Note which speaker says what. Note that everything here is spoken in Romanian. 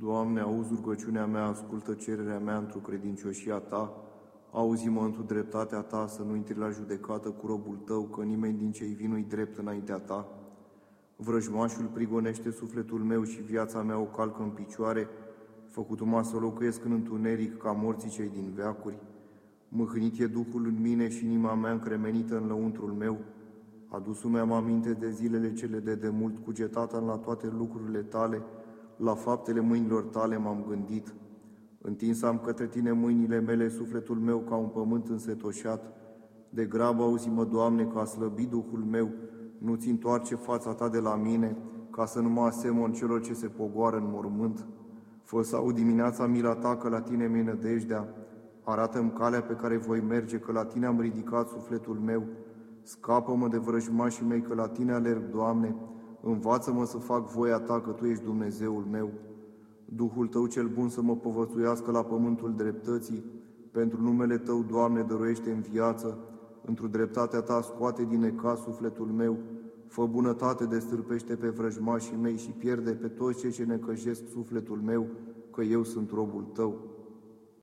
Speaker 1: Doamne, auzi rugăciunea mea, ascultă cererea mea într-o credincioșia Ta, auzi-mă într-o dreptatea Ta, să nu intri la judecată cu robul Tău, că nimeni din cei vin nu drept înaintea Ta. Vrăjmașul prigonește sufletul meu și viața mea o calcă în picioare, făcut-mă să locuiesc în întuneric ca morții cei din veacuri. Mâhnit e Duhul în mine și inima mea încremenită în lăuntrul meu. Adus-mi am aminte de zilele cele de demult, cugetată la toate lucrurile tale, la faptele mâinilor tale m-am gândit. Întins am către tine mâinile mele, sufletul meu ca un pământ însetoșat. De grabă auzi-mă, Doamne, ca slăbi Duhul meu, nu-ți întoarce fața ta de la mine, ca să nu mă asemăn celor ce se pogoară în mormânt. Fă să aud dimineața mila ta, că la tine mi-e nădejdea. Arată-mi calea pe care voi merge, că la tine am ridicat sufletul meu. Scapă-mă de vrăjmașii mei, că la tine alerg, Doamne. Învață-mă să fac voia ta, că tu ești Dumnezeul meu. Duhul tău cel bun să mă povățuiască la pământul dreptății. Pentru numele tău, Doamne, dăruiește în viață. Într-o dreptatea ta scoate din eca sufletul meu. Fă bunătate, destârpește pe vrăjmașii mei și pierde pe toți cei ce necăjesc sufletul meu, că eu sunt robul tău.